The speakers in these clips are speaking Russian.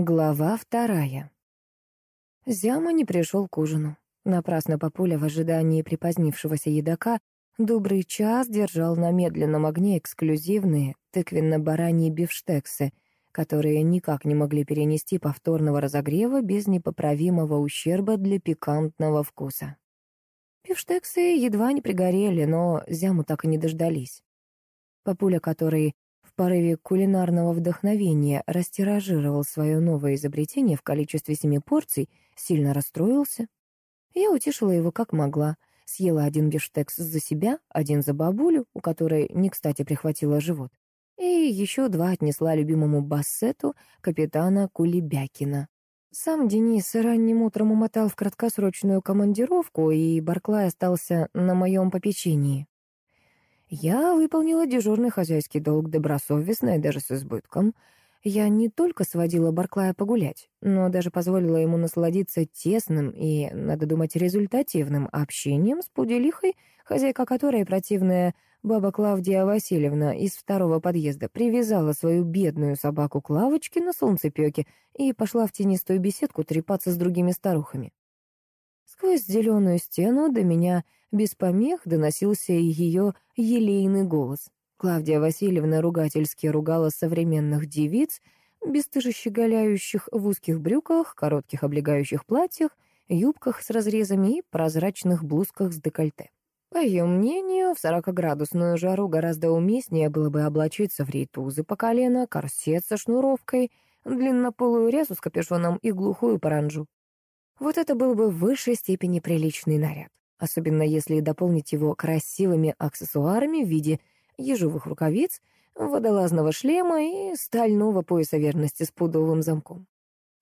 Глава вторая. Зяма не пришел к ужину. Напрасно Папуля в ожидании припозднившегося едока добрый час держал на медленном огне эксклюзивные тыквенно-бараньи бифштексы, которые никак не могли перенести повторного разогрева без непоправимого ущерба для пикантного вкуса. Бифштексы едва не пригорели, но Зяму так и не дождались. Папуля, который порыве кулинарного вдохновения растиражировал свое новое изобретение в количестве семи порций, сильно расстроился. Я утешила его как могла, съела один бифштекс за себя, один за бабулю, у которой не кстати прихватила живот, и еще два отнесла любимому бассету капитана Кулебякина. Сам Денис ранним утром умотал в краткосрочную командировку, и Барклай остался на моем попечении. Я выполнила дежурный хозяйский долг добросовестно и даже с избытком. Я не только сводила Барклая погулять, но даже позволила ему насладиться тесным и, надо думать, результативным общением с пуделихой, хозяйка которой, противная баба Клавдия Васильевна из второго подъезда, привязала свою бедную собаку к лавочке на солнцепёке и пошла в тенистую беседку трепаться с другими старухами. Сквозь зеленую стену до меня без помех доносился ее елейный голос. Клавдия Васильевна ругательски ругала современных девиц, бесстыже щеголяющих в узких брюках, коротких облегающих платьях, юбках с разрезами и прозрачных блузках с декольте. По ее мнению, в сорокоградусную жару гораздо уместнее было бы облачиться в рейтузы по колено, корсет со шнуровкой, длиннополую рясу с капюшоном и глухую паранжу. Вот это был бы в высшей степени приличный наряд особенно если дополнить его красивыми аксессуарами в виде ежовых рукавиц, водолазного шлема и стального пояса верности с пудовым замком.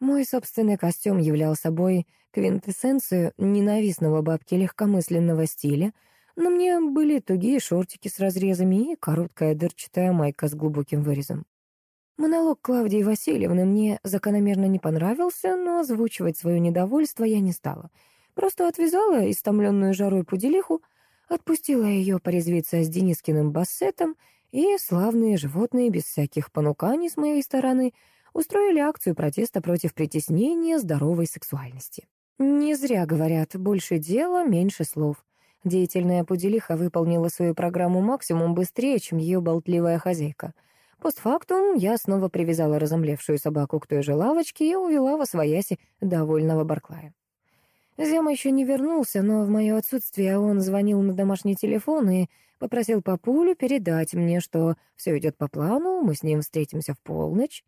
Мой собственный костюм являл собой квинтэссенцию ненавистного бабки легкомысленного стиля, но мне были тугие шортики с разрезами и короткая дырчатая майка с глубоким вырезом. Монолог Клавдии Васильевны мне закономерно не понравился, но озвучивать свое недовольство я не стала — Просто отвязала истомленную жарой пуделиху, отпустила ее порезвиться с Денискиным бассетом, и славные животные, без всяких понуканий с моей стороны, устроили акцию протеста против притеснения здоровой сексуальности. Не зря говорят, больше дела, меньше слов. Деятельная пуделиха выполнила свою программу максимум быстрее, чем ее болтливая хозяйка. Постфактум я снова привязала разомлевшую собаку к той же лавочке и увела во свояси довольного Барклая. Зема еще не вернулся, но в мое отсутствие он звонил на домашний телефон и попросил папулю передать мне, что все идет по плану, мы с ним встретимся в полночь.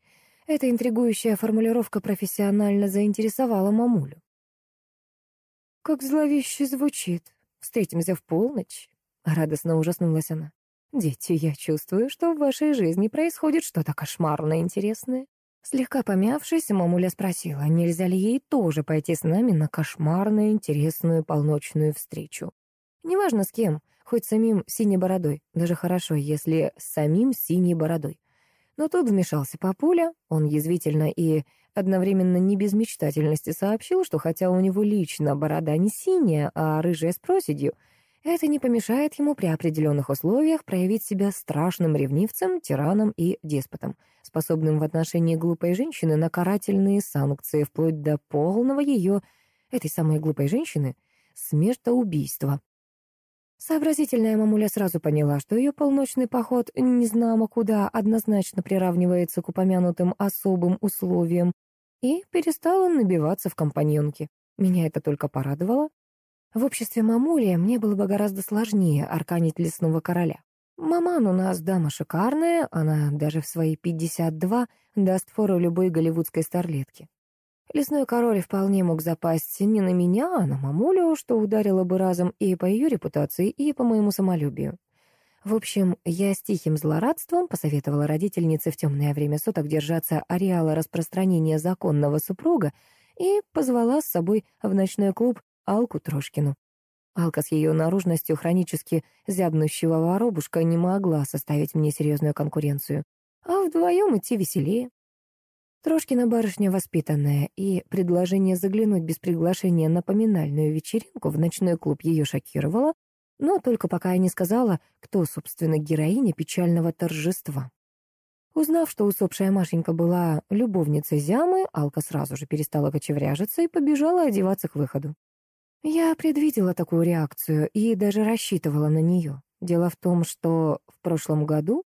Эта интригующая формулировка профессионально заинтересовала мамулю. «Как зловеще звучит. Встретимся в полночь», — радостно ужаснулась она. «Дети, я чувствую, что в вашей жизни происходит что-то кошмарно интересное. Слегка помявшись, мамуля спросила, нельзя ли ей тоже пойти с нами на кошмарную, интересную полночную встречу. Неважно с кем, хоть самим синей бородой, даже хорошо, если с самим синей бородой. Но тут вмешался папуля, он язвительно и одновременно не без мечтательности сообщил, что хотя у него лично борода не синяя, а рыжая с проседью — это не помешает ему при определенных условиях проявить себя страшным ревнивцем, тираном и деспотом, способным в отношении глупой женщины на карательные санкции, вплоть до полного ее, этой самой глупой женщины, смертоубийства. Сообразительная мамуля сразу поняла, что ее полночный поход незнамо куда однозначно приравнивается к упомянутым особым условиям, и перестала набиваться в компаньонки. Меня это только порадовало. В обществе мамули мне было бы гораздо сложнее арканить лесного короля. Маман у нас дама шикарная, она даже в свои 52 даст фору любой голливудской старлетке. Лесной король вполне мог запасть не на меня, а на мамулю, что ударило бы разом и по ее репутации, и по моему самолюбию. В общем, я с тихим злорадством посоветовала родительнице в темное время суток держаться ареала распространения законного супруга и позвала с собой в ночной клуб Алку Трошкину. Алка с ее наружностью хронически зябнущего воробушка не могла составить мне серьезную конкуренцию. А вдвоем идти веселее. Трошкина барышня воспитанная, и предложение заглянуть без приглашения на поминальную вечеринку в ночной клуб ее шокировало, но только пока я не сказала, кто, собственно, героиня печального торжества. Узнав, что усопшая Машенька была любовницей Зямы, Алка сразу же перестала кочевряжиться и побежала одеваться к выходу. Я предвидела такую реакцию и даже рассчитывала на нее. Дело в том, что в прошлом году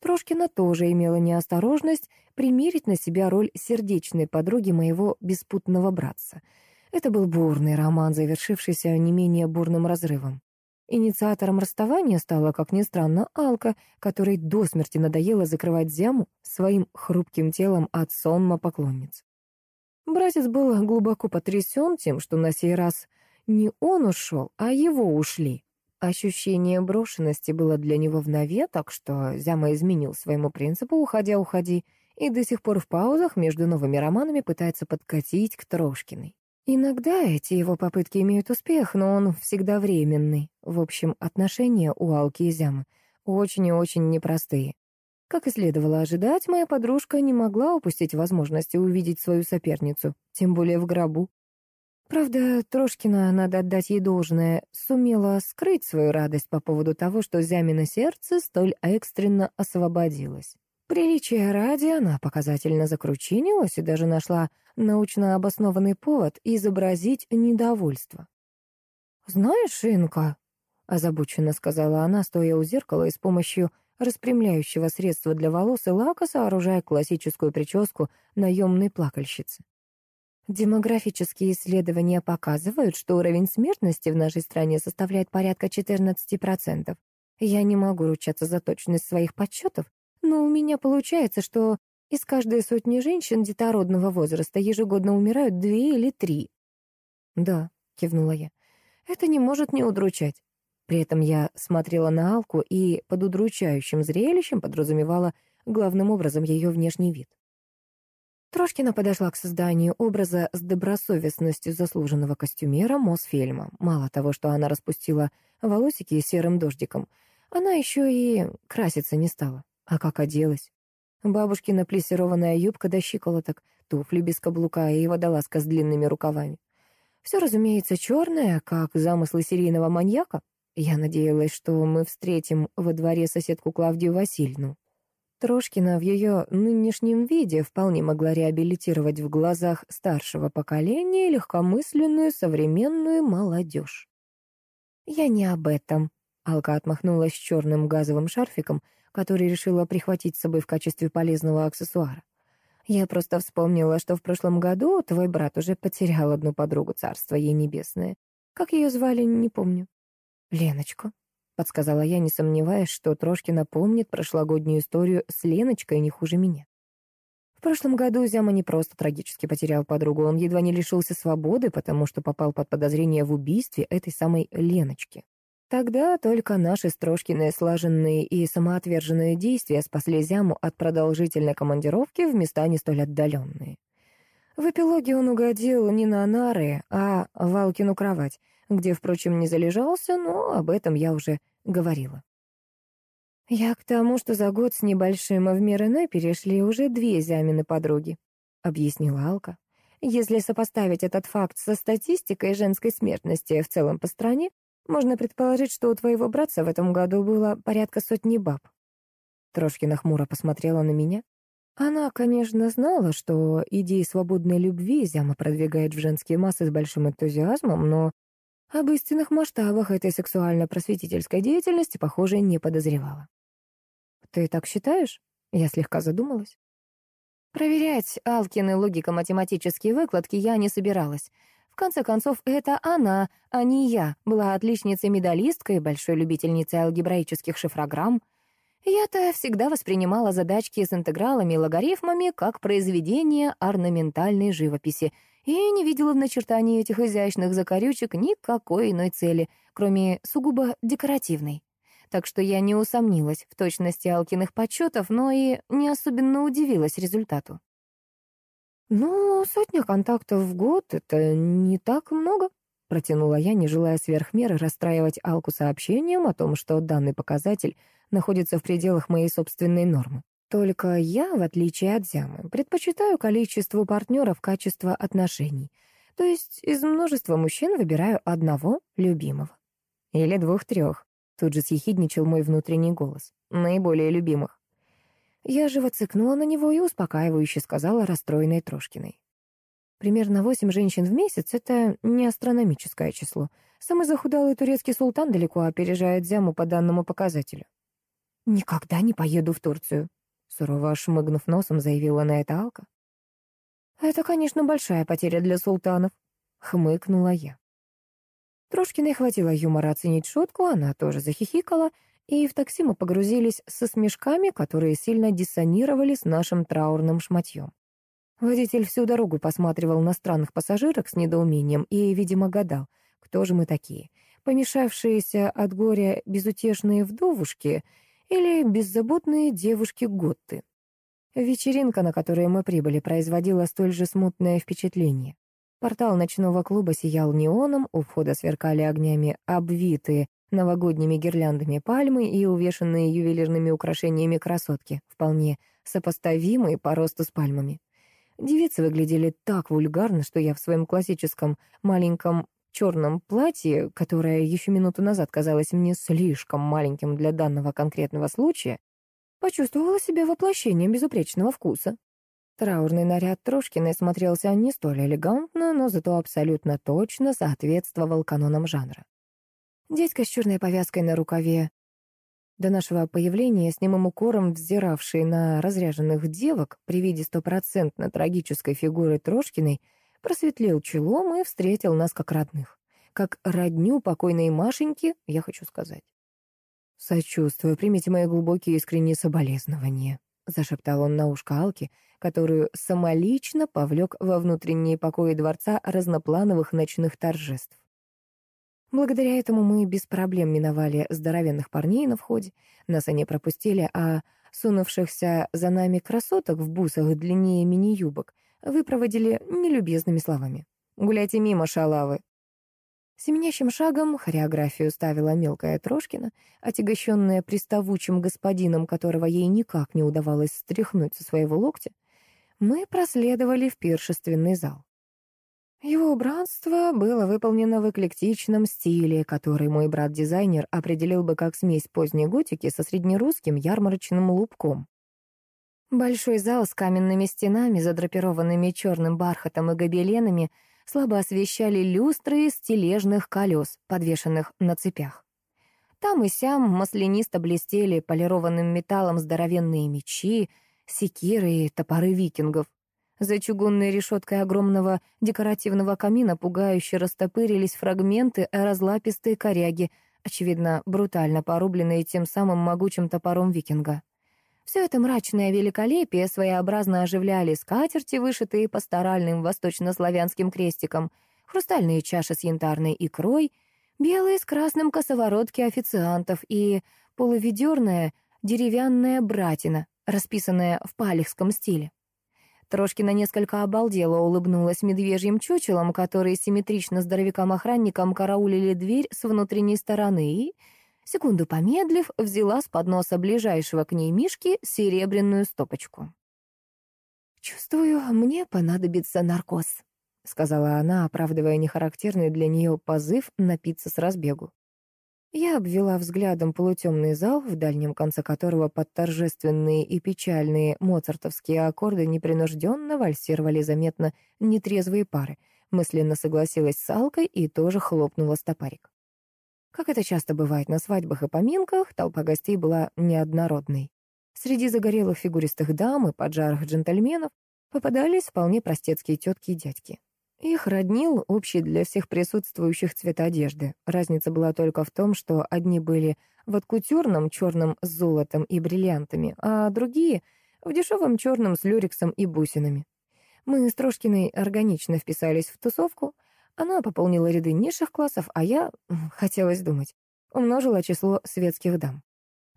Трошкина тоже имела неосторожность примерить на себя роль сердечной подруги моего беспутного братца. Это был бурный роман, завершившийся не менее бурным разрывом. Инициатором расставания стала, как ни странно, Алка, которой до смерти надоело закрывать Зяму своим хрупким телом от сонма поклонниц. Братец был глубоко потрясен тем, что на сей раз не он ушел, а его ушли. Ощущение брошенности было для него в нове, так что Зяма изменил своему принципу «уходя, уходи», и до сих пор в паузах между новыми романами пытается подкатить к Трошкиной. Иногда эти его попытки имеют успех, но он всегда временный. В общем, отношения у Алки и Зямы очень и очень непростые. Как и следовало ожидать, моя подружка не могла упустить возможности увидеть свою соперницу, тем более в гробу. Правда, Трошкина, надо отдать ей должное, сумела скрыть свою радость по поводу того, что Зямино сердце столь экстренно освободилось. Приличия ради она показательно закручинилась и даже нашла научно обоснованный повод изобразить недовольство. «Знаешь, Инка», — озабоченно сказала она, стоя у зеркала и с помощью распрямляющего средства для волос и лака сооружая классическую прическу наемной плакальщицы. Демографические исследования показывают, что уровень смертности в нашей стране составляет порядка 14%. Я не могу ручаться за точность своих подсчетов, но у меня получается, что из каждой сотни женщин детородного возраста ежегодно умирают две или три. «Да», — кивнула я, — «это не может не удручать». При этом я смотрела на Алку и под удручающим зрелищем подразумевала главным образом ее внешний вид. Трошкина подошла к созданию образа с добросовестностью заслуженного костюмера Мосфильма. Мало того, что она распустила волосики серым дождиком, она еще и краситься не стала. А как оделась? Бабушкина плессированная юбка до щиколоток, туфли без каблука и водолазка с длинными рукавами. Все, разумеется, черное, как замыслы серийного маньяка. Я надеялась, что мы встретим во дворе соседку Клавдию Васильевну. Трошкина в ее нынешнем виде вполне могла реабилитировать в глазах старшего поколения легкомысленную современную молодежь. «Я не об этом», — Алка отмахнулась черным газовым шарфиком, который решила прихватить с собой в качестве полезного аксессуара. «Я просто вспомнила, что в прошлом году твой брат уже потерял одну подругу, царства ей небесное. Как ее звали, не помню». «Леночку», — подсказала я, не сомневаясь, что Трошкина помнит прошлогоднюю историю с Леночкой не хуже меня. В прошлом году Зяма не просто трагически потерял подругу, он едва не лишился свободы, потому что попал под подозрение в убийстве этой самой Леночки. Тогда только наши Строшкины слаженные и самоотверженные действия спасли Зяму от продолжительной командировки в места не столь отдаленные. В эпилоге он угодил не на нары, а в Алкину кровать, где, впрочем, не залежался, но об этом я уже говорила. «Я к тому, что за год с небольшим в мир иной перешли уже две зямины подруги», — объяснила Алка. «Если сопоставить этот факт со статистикой женской смертности в целом по стране, можно предположить, что у твоего братца в этом году было порядка сотни баб». Трошкина хмуро посмотрела на меня. Она, конечно, знала, что идеи свободной любви Зяма продвигает в женские массы с большим энтузиазмом, но об истинных масштабах этой сексуально-просветительской деятельности, похоже, не подозревала. «Ты так считаешь?» Я слегка задумалась. Проверять Алкины логико-математические выкладки я не собиралась. В конце концов, это она, а не я, была отличницей-медалисткой, большой любительницей алгебраических шифрограмм. Я-то всегда воспринимала задачки с интегралами и логарифмами как произведение орнаментальной живописи — и не видела в начертании этих изящных закорючек никакой иной цели, кроме сугубо декоративной. Так что я не усомнилась в точности Алкиных подсчетов, но и не особенно удивилась результату. «Ну, сотня контактов в год — это не так много», — протянула я, не желая сверх меры расстраивать Алку сообщением о том, что данный показатель находится в пределах моей собственной нормы. Только я, в отличие от Зямы, предпочитаю количеству партнеров качество отношений. То есть из множества мужчин выбираю одного любимого. Или двух-трех. Тут же съехидничал мой внутренний голос. Наиболее любимых. Я живо цыкнула на него и успокаивающе сказала расстроенной Трошкиной. Примерно восемь женщин в месяц — это не астрономическое число. Самый захудалый турецкий султан далеко опережает Зяму по данному показателю. «Никогда не поеду в Турцию», — сурово шмыгнув носом, заявила на это Алка. «Это, конечно, большая потеря для султанов», — хмыкнула я. Трошкиной хватило юмора оценить шутку, она тоже захихикала, и в такси мы погрузились со смешками, которые сильно диссонировали с нашим траурным шматьем. Водитель всю дорогу посматривал на странных пассажирок с недоумением и, видимо, гадал, кто же мы такие, помешавшиеся от горя безутешные вдовушки или беззаботные девушки-готты. Вечеринка, на которую мы прибыли, производила столь же смутное впечатление. Портал ночного клуба сиял неоном, у входа сверкали огнями обвитые новогодними гирляндами пальмы и увешанные ювелирными украшениями красотки, вполне сопоставимые по росту с пальмами. Девицы выглядели так вульгарно, что я в своем классическом маленьком черном платье, которое еще минуту назад казалось мне слишком маленьким для данного конкретного случая, почувствовала себя воплощением безупречного вкуса. Траурный наряд Трошкиной смотрелся не столь элегантно, но зато абсолютно точно соответствовал канонам жанра. Дядька с черной повязкой на рукаве, до нашего появления с немым укором взиравший на разряженных девок при виде стопроцентно трагической фигуры Трошкиной, просветлел челом и встретил нас как родных. Как родню покойной Машеньки, я хочу сказать. «Сочувствую, примите мои глубокие искренние соболезнования», — зашептал он на ушко Алки, которую самолично повлек во внутренние покои дворца разноплановых ночных торжеств. Благодаря этому мы без проблем миновали здоровенных парней на входе, нас они пропустили, а сунувшихся за нами красоток в бусах длиннее мини-юбок выпроводили нелюбезными словами. «Гуляйте мимо, шалавы!» Семенящим шагом хореографию ставила мелкая Трошкина, отягощенная приставучим господином, которого ей никак не удавалось стряхнуть со своего локтя. Мы проследовали в пиршественный зал. Его убранство было выполнено в эклектичном стиле, который мой брат-дизайнер определил бы как смесь поздней готики со среднерусским ярмарочным лубком. Большой зал с каменными стенами, задрапированными черным бархатом и гобеленами — слабо освещали люстры из тележных колес, подвешенных на цепях. Там и сям маслянисто блестели полированным металлом здоровенные мечи, секиры и топоры викингов. За чугунной решеткой огромного декоративного камина пугающе растопырились фрагменты разлапистой коряги, очевидно, брутально порубленные тем самым могучим топором викинга. Все это мрачное великолепие своеобразно оживляли скатерти, вышитые пасторальным восточнославянским крестиком, хрустальные чаши с янтарной икрой, белые с красным косоворотки официантов и полуведерная деревянная братина, расписанная в палехском стиле. Трошкина несколько обалдела улыбнулась медвежьим чучелом, которые симметрично здоровякам-охранникам караулили дверь с внутренней стороны и Секунду помедлив, взяла с подноса ближайшего к ней Мишки серебряную стопочку. «Чувствую, мне понадобится наркоз», — сказала она, оправдывая нехарактерный для нее позыв напиться с разбегу. Я обвела взглядом полутемный зал, в дальнем конце которого под торжественные и печальные моцартовские аккорды непринужденно вальсировали заметно нетрезвые пары, мысленно согласилась с Алкой и тоже хлопнула стопарик. Как это часто бывает на свадьбах и поминках, толпа гостей была неоднородной. Среди загорелых фигуристых дам и поджарых джентльменов попадались вполне простецкие тетки и дядьки. Их роднил общий для всех присутствующих цвет одежды. Разница была только в том, что одни были в откутюрном черном с золотом и бриллиантами, а другие — в дешевом черном с люрексом и бусинами. Мы с Трошкиной органично вписались в тусовку, она пополнила ряды низших классов, а я, хотелось думать, умножила число светских дам.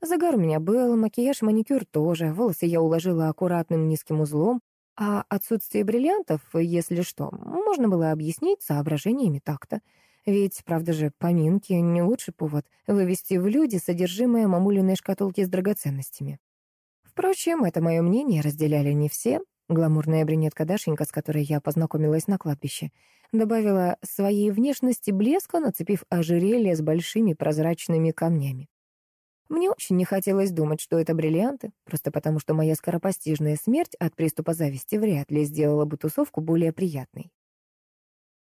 Загар у меня был, макияж маникюр тоже, волосы я уложила аккуратным низким узлом, а отсутствие бриллиантов, если что, можно было объяснить соображениями такта. Ведь, правда же, поминки — не лучший повод вывести в люди содержимое мамулиной шкатулки с драгоценностями. Впрочем, это мое мнение разделяли не все. Гламурная брюнетка Дашенька, с которой я познакомилась на кладбище, добавила своей внешности блеска, нацепив ожерелье с большими прозрачными камнями. Мне очень не хотелось думать, что это бриллианты, просто потому что моя скоропостижная смерть от приступа зависти вряд ли сделала бы тусовку более приятной.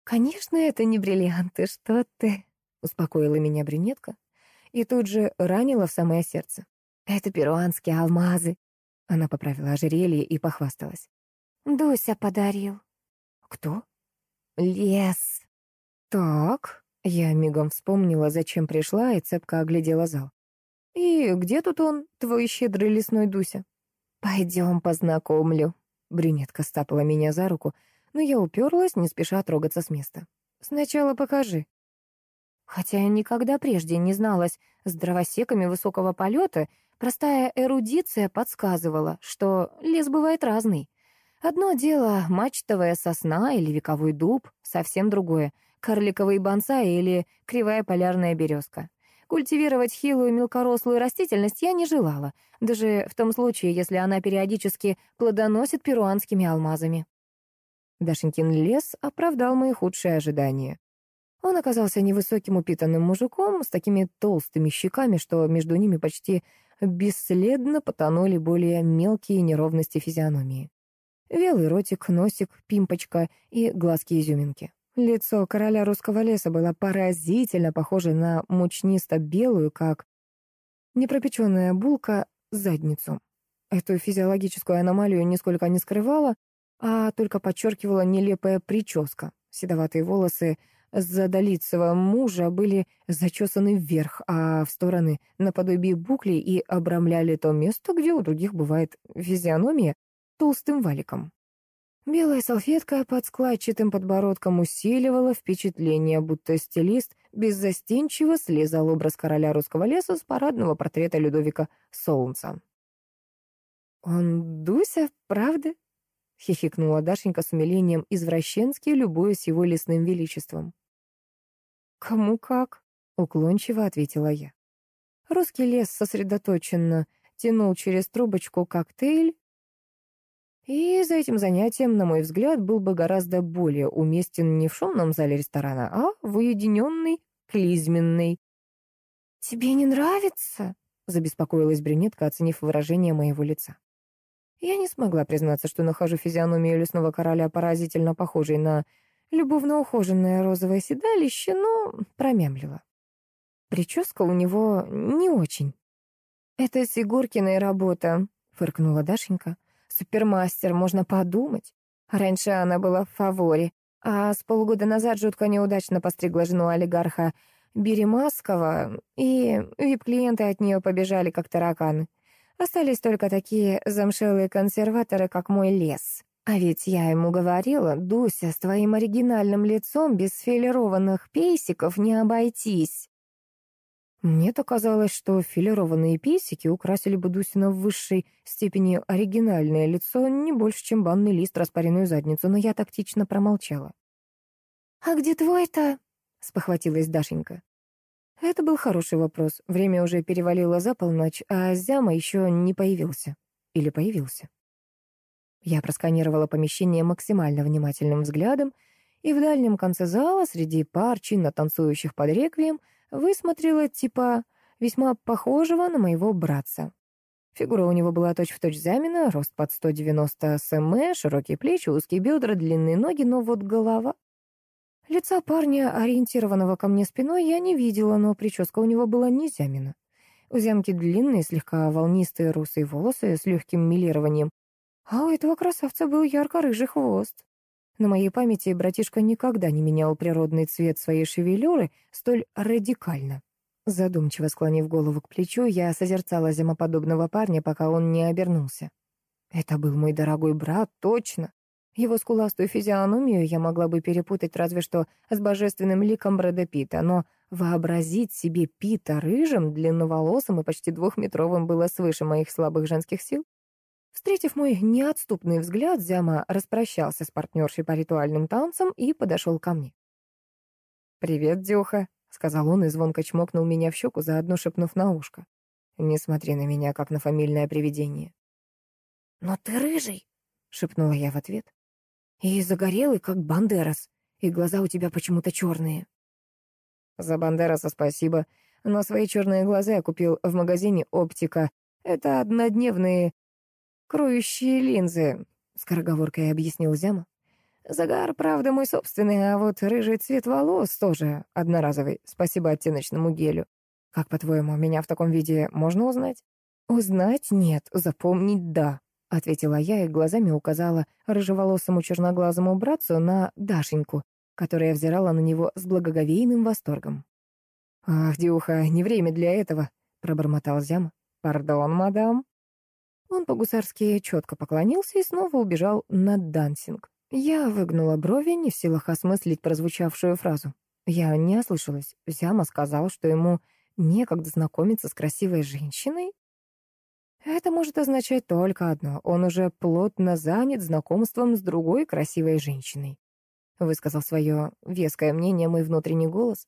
«Конечно, это не бриллианты, что ты?» — успокоила меня брюнетка и тут же ранила в самое сердце. «Это перуанские алмазы». Она поправила ожерелье и похвасталась. «Дуся подарил». «Кто?» «Лес». «Так», — я мигом вспомнила, зачем пришла, и цепко оглядела зал. «И где тут он, твой щедрый лесной Дуся?» «Пойдем познакомлю». Брюнетка стапала меня за руку, но я уперлась, не спеша трогаться с места. «Сначала покажи». Хотя я никогда прежде не зналась с дровосеками высокого полета, простая эрудиция подсказывала, что лес бывает разный. Одно дело — мачтовая сосна или вековой дуб, совсем другое — карликовый бонсай или кривая полярная березка. Культивировать хилую мелкорослую растительность я не желала, даже в том случае, если она периодически плодоносит перуанскими алмазами. Дашенькин лес оправдал мои худшие ожидания. Он оказался невысоким упитанным мужиком с такими толстыми щеками, что между ними почти бесследно потонули более мелкие неровности физиономии. Велый ротик, носик, пимпочка и глазки-изюминки. Лицо короля русского леса было поразительно похоже на мучнисто-белую, как непропеченная булка, задницу. Эту физиологическую аномалию нисколько не скрывала, а только подчеркивала нелепая прическа. Седоватые волосы задолицего мужа были зачесаны вверх, а в стороны наподобие буклей и обрамляли то место, где у других бывает физиономия, толстым валиком. Белая салфетка под складчатым подбородком усиливала впечатление, будто стилист беззастенчиво слезал образ короля русского леса с парадного портрета Людовика Солнца. «Он Дуся, правда?» — хихикнула Дашенька с умилением извращенски, любуясь его лесным величеством. «Кому как?» — уклончиво ответила я. Русский лес сосредоточенно тянул через трубочку коктейль, и за этим занятием, на мой взгляд, был бы гораздо более уместен не в шумном зале ресторана, а в уединенной клизменной. «Тебе не нравится?» — забеспокоилась брюнетка, оценив выражение моего лица. Я не смогла признаться, что нахожу физиономию лесного короля поразительно похожей на любовно ухоженное розовое седалище, но промямлила. Прическа у него не очень. «Это Сигуркиная работа», — фыркнула Дашенька. «Супермастер, можно подумать. Раньше она была в фаворе, а с полгода назад жутко неудачно постригла жену олигарха Беремаскова, и вип-клиенты от нее побежали, как тараканы. Остались только такие замшелые консерваторы, как мой лес. А ведь я ему говорила, Дуся, с твоим оригинальным лицом без филированных пейсиков не обойтись. Мне-то казалось, что филированные пейсики украсили бы Дусина в высшей степени оригинальное лицо не больше, чем банный лист, распаренную задницу, но я тактично промолчала. «А где твой-то?» — спохватилась Дашенька. Это был хороший вопрос. Время уже перевалило за полночь, а Зяма еще не появился. Или появился. Я просканировала помещение максимально внимательным взглядом и в дальнем конце зала, среди пар, чинно танцующих под реквием, высмотрела типа весьма похожего на моего братца. Фигура у него была точь-в-точь Замина, рост под 190 см, широкие плечи, узкие бедра, длинные ноги, но вот голова... Лица парня, ориентированного ко мне спиной, я не видела, но прическа у него была не Зямина. У Зямки длинные, слегка волнистые русые волосы с легким милированием, а у этого красавца был ярко-рыжий хвост. На моей памяти братишка никогда не менял природный цвет своей шевелюры столь радикально. Задумчиво склонив голову к плечу, я созерцала зимоподобного парня, пока он не обернулся. Это был мой дорогой брат, точно. Его скуластую физиономию я могла бы перепутать разве что с божественным ликом Брэда Питта, но вообразить себе Пита рыжим, длинноволосым и почти двухметровым было свыше моих слабых женских сил. Встретив мой неотступный взгляд, Зяма распрощался с партнершей по ритуальным танцам и подошел ко мне. «Привет, Дюха», — сказал он и звонко чмокнул меня в щеку, заодно шепнув на ушко. «Не смотри на меня, как на фамильное привидение». «Но ты рыжий», — шепнула я в ответ. «И загорелый, как Бандерас, и глаза у тебя почему-то черные». «За Бандераса спасибо, но свои черные глаза я купил в магазине «Оптика». Это однодневные кроющие линзы, — скороговоркой объяснил Зяма. Загар, правда, мой собственный, а вот рыжий цвет волос тоже одноразовый, спасибо оттеночному гелю. Как, по-твоему, меня в таком виде можно узнать? Узнать нет, запомнить да, — ответила я и глазами указала рыжеволосому черноглазому братцу на Дашеньку, которая взирала на него с благоговейным восторгом. «Ах, Дюха, не время для этого», — пробормотал Зяма. «Пардон, мадам». Он по-гусарски четко поклонился и снова убежал на дансинг. Я выгнула брови, не в силах осмыслить прозвучавшую фразу. Я не ослышалась. Зяма сказал, что ему некогда знакомиться с красивой женщиной. Это может означать только одно. Он уже плотно занят знакомством с другой красивой женщиной. Высказал свое веское мнение мой внутренний голос.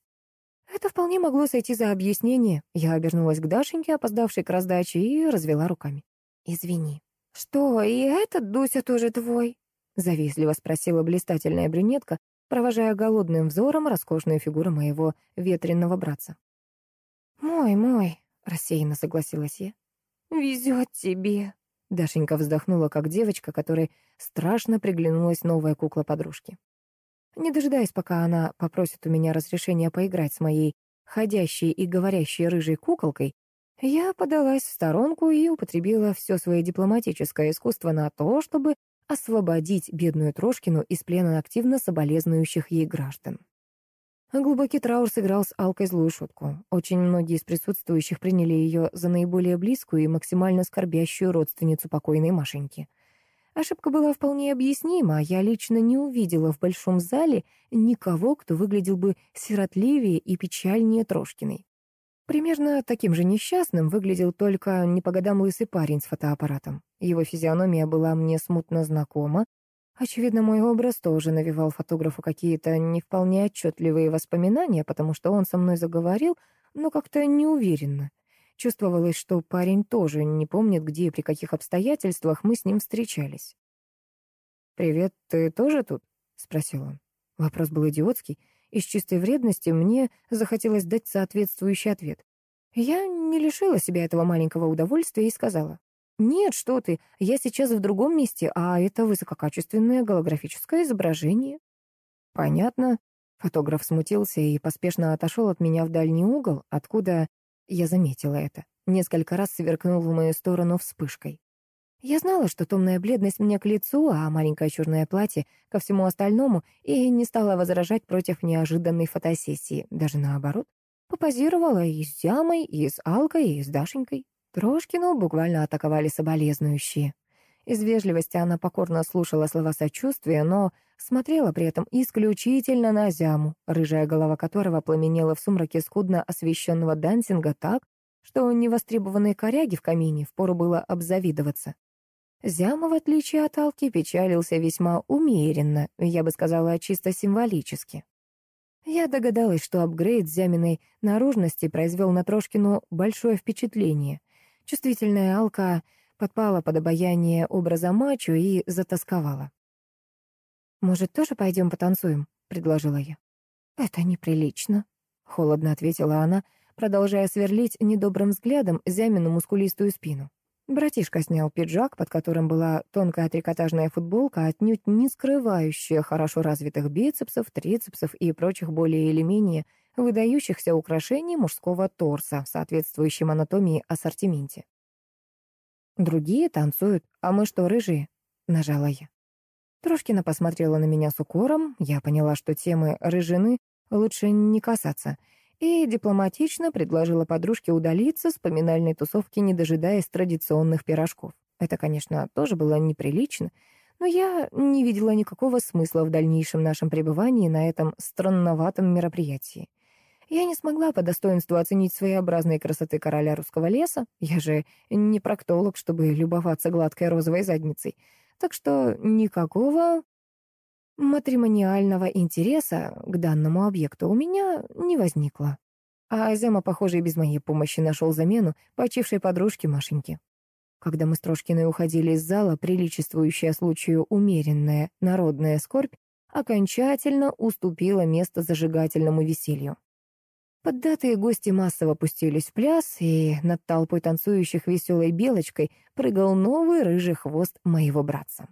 Это вполне могло сойти за объяснение. Я обернулась к Дашеньке, опоздавшей к раздаче, и развела руками. «Извини». «Что, и этот Дуся тоже твой?» — завистливо спросила блистательная брюнетка, провожая голодным взором роскошную фигуру моего ветреного братца. «Мой, мой», — рассеянно согласилась я. «Везет тебе». Дашенька вздохнула, как девочка, которой страшно приглянулась новая кукла подружки. Не дожидаясь, пока она попросит у меня разрешения поиграть с моей ходящей и говорящей рыжей куколкой, я подалась в сторонку и употребила все свое дипломатическое искусство на то, чтобы освободить бедную Трошкину из плена активно соболезнующих ей граждан. Глубокий траур сыграл с Алкой злую шутку. Очень многие из присутствующих приняли ее за наиболее близкую и максимально скорбящую родственницу покойной Машеньки. Ошибка была вполне объяснима, я лично не увидела в большом зале никого, кто выглядел бы сиротливее и печальнее Трошкиной. Примерно таким же несчастным выглядел только не по годам лысый парень с фотоаппаратом. Его физиономия была мне смутно знакома. Очевидно, мой образ тоже навевал фотографу какие-то не вполне отчетливые воспоминания, потому что он со мной заговорил, но как-то неуверенно. Чувствовалось, что парень тоже не помнит, где и при каких обстоятельствах мы с ним встречались. «Привет, ты тоже тут?» — спросил он. Вопрос был идиотский. Из чистой вредности мне захотелось дать соответствующий ответ. Я не лишила себя этого маленького удовольствия и сказала. «Нет, что ты, я сейчас в другом месте, а это высококачественное голографическое изображение». «Понятно». Фотограф смутился и поспешно отошел от меня в дальний угол, откуда я заметила это. Несколько раз сверкнул в мою сторону вспышкой. Я знала, что томная бледность мне к лицу, а маленькое черное платье — ко всему остальному, и не стала возражать против неожиданной фотосессии. Даже наоборот. Попозировала и с Зямой, и с Алкой, и с Дашенькой. Трошкину буквально атаковали соболезнующие. Из вежливости она покорно слушала слова сочувствия, но смотрела при этом исключительно на Зяму, рыжая голова которого пламенела в сумраке скудно освещенного дансинга так, что невостребованные коряги в камине впору было обзавидоваться. Зяма, в отличие от Алки, печалился весьма умеренно, я бы сказала, чисто символически. Я догадалась, что апгрейд Зяминой наружности произвел на Трошкину большое впечатление. Чувствительная Алка подпала под обаяние образа мачо и затасковала. «Может, тоже пойдем потанцуем?» — предложила я. «Это неприлично», — холодно ответила она, продолжая сверлить недобрым взглядом Зямину мускулистую спину. Братишка снял пиджак, под которым была тонкая трикотажная футболка, отнюдь не скрывающая хорошо развитых бицепсов, трицепсов и прочих более или менее выдающихся украшений мужского торса в соответствующем анатомии ассортименте. «Другие танцуют, а мы что, рыжие?» — нажала я. Трошкина посмотрела на меня с укором, я поняла, что темы рыжины лучше не касаться — и дипломатично предложила подружке удалиться с поминальной тусовки, не дожидаясь традиционных пирожков. Это, конечно, тоже было неприлично, но я не видела никакого смысла в дальнейшем нашем пребывании на этом странноватом мероприятии. Я не смогла по достоинству оценить своеобразной красоты короля русского леса, я же не проктолог, чтобы любоваться гладкой розовой задницей, так что никакого Матримониального интереса к данному объекту у меня не возникло. А Азема, похоже, и без моей помощи нашел замену почившей подружке Машеньки. Когда мы с Трошкиной уходили из зала, приличествующая случаю умеренная народная скорбь окончательно уступила место зажигательному веселью. Поддатые гости массово пустились в пляс, и над толпой танцующих веселой белочкой прыгал новый рыжий хвост моего братца.